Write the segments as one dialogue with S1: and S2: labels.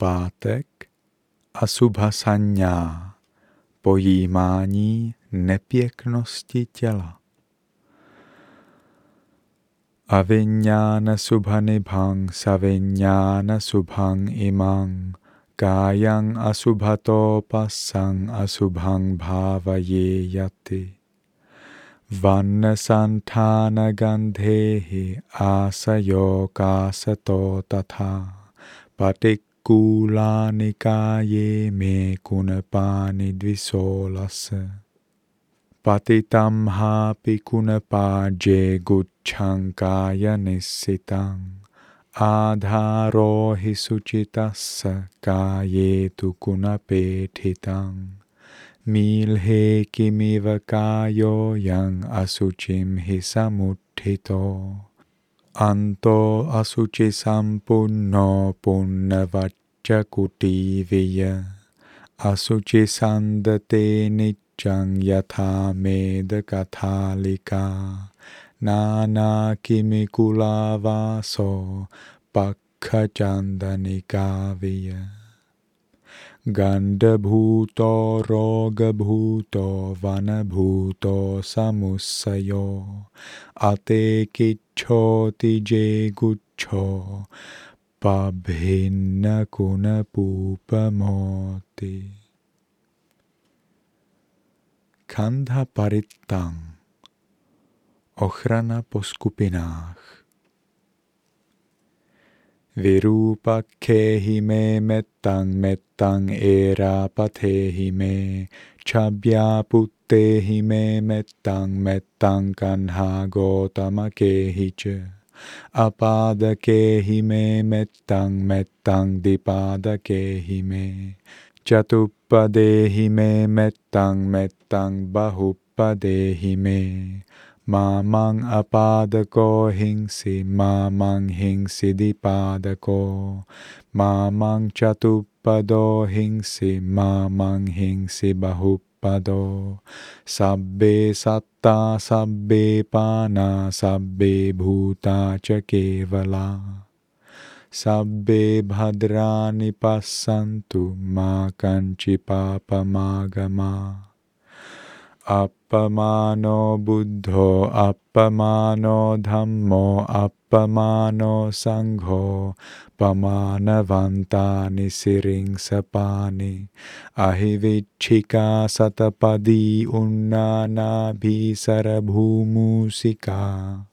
S1: pátek a sanya, pojímání nepěknosti těla. Avinyana subhanibhang savinyana subhang imang kayang asubhato pasang asubhang bhavaye yati. Vanna santana gandhehi asayo kasato tatha patikkulani kaye me kunapani dvisolasa. Patitam hapi kunapaje guchankaya nisitang Adharo hi suchitassa kayetu kunapetitang Milhe kimiva kayo yang asuchim hi samuttito Anto asuchi sampunno punnavacca kutiviya Asuchi sandate nichang yatha med kathalika Nana kimikula vaso pakkachandanika Gandhabhuto rogabhuto vanabhuto samusayo Ate kichoti je gucho pabhinna kunapupamoti Kandha parittang Ochrana po skupinách Virupa kehime metang metang era patehime chabya puttehime metang metang kanha gotama kehiche apada kehime metang metang dipada kehime chatupadehime metang metang bahupadehime Mamang apadako hingsi, mamang hingsi dipadako, mamang chatupado hingsi, mamang hingsi bahupado, sabbe satta, sabbe pana, sabbe bhuta chakevala. Sabbe bhadrani passantu ma kanchi papa अपमानो बुद्धो, अपमानो धम्मो, अपमानो संघो पमानवन्तानि सिरिंसपानि अहिवीक्षिका सतपदी उन्नानाभिसरभूमूषिका,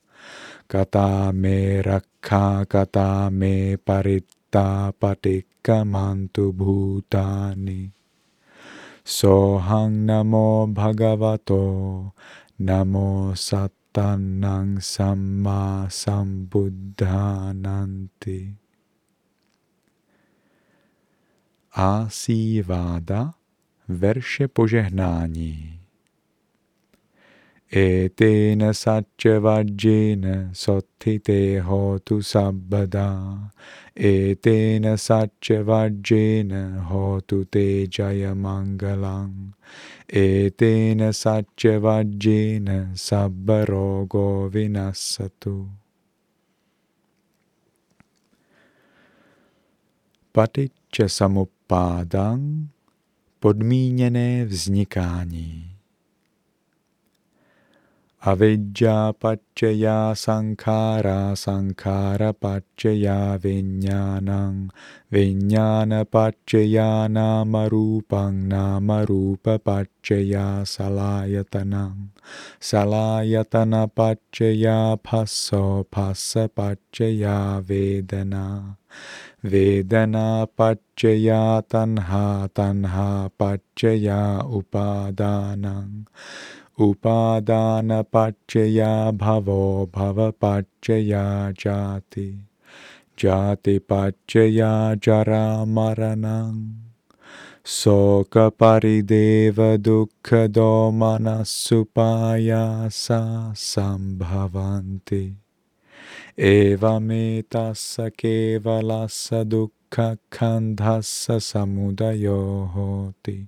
S1: कता मे रक्षा कता मे परित्ता पटिकमान्तु भूतानि Sohang namo bhagavato namo sattanang samma sambuddhananti. Asivada verše požehnání. Etena satchavajjena sottite hotu sabbada. Etena satchavajjena hotu te jaya mangalang. Etena satchavajjena sabbarogo vinasatu. Paticca samuppadang podmíněné vznikání. Avidya paccaya sankhara sankhara paccaya vinyanang vinyana paccaya namarupang namarupa paccaya salayatanang salayatana paccaya passo passa paccaya उपादानपाच्यया भवो भवपाच्यया जाति। जातिपच्यया जरामरणं। शोकपरिदेवदुःखदो मनः सा सम्भवन्ति। एवमेतस्य केवलस्य दुःखखन्धस्समुदयो होति।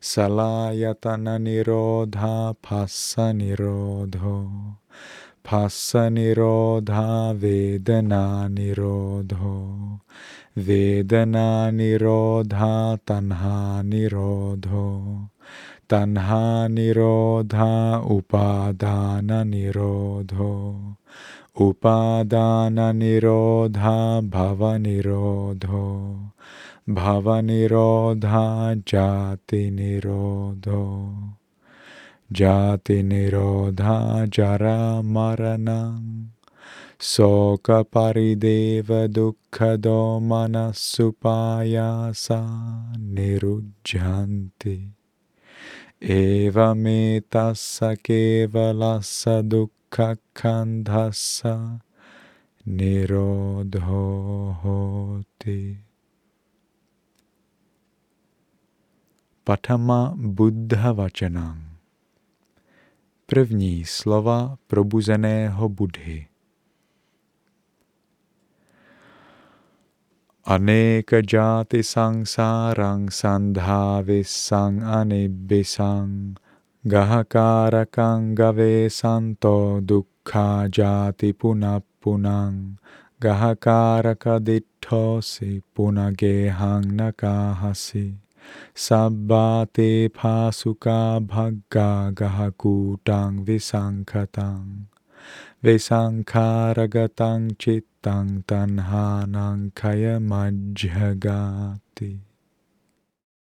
S1: sambhavanti. Eva metassa kevalassa dukkha kandhassa samudayo hoti. अविज्ञायत्वेव अशेषविरागनिरोधा सङ्खारनिरोधो सङ्खारनिरोधा विज्ञाननिरोधो विज्ञाननिरोधा नामरूपनिरोधो नामरूपनिरोधा सलायतननिरोधो सलायतननिरोधा फस्सनिरोधो फस्सनिरोधा वेदनानिरोधो वेदनानिरोधा तन्हानिरोधो तन्हानिरोधा उपादाननिरोधो उपादाननिरोधा भवनिरोधो भवनिरोधा जातिनिरोधो। जातिनिरोधा जरामरणं। शोकपरिदेवदुःखदो मनस्सुपायासा निरुज्यन्ति एवमेतस्य केवलस्य दुःखखन्धस्य निरोधो होति। Patama Buddha Vačanang První slova probuzeného Budhy. Aneka jati sangsarang sandhavisang anibisang Gahakarakang gave santo dukkha jati punapunang Gahakaraka ditthosi punagehang nakahasi Sabbate pasuka bhagga gahakutang visankatang Visankaragatam chittang tanhanang kaya majjhagati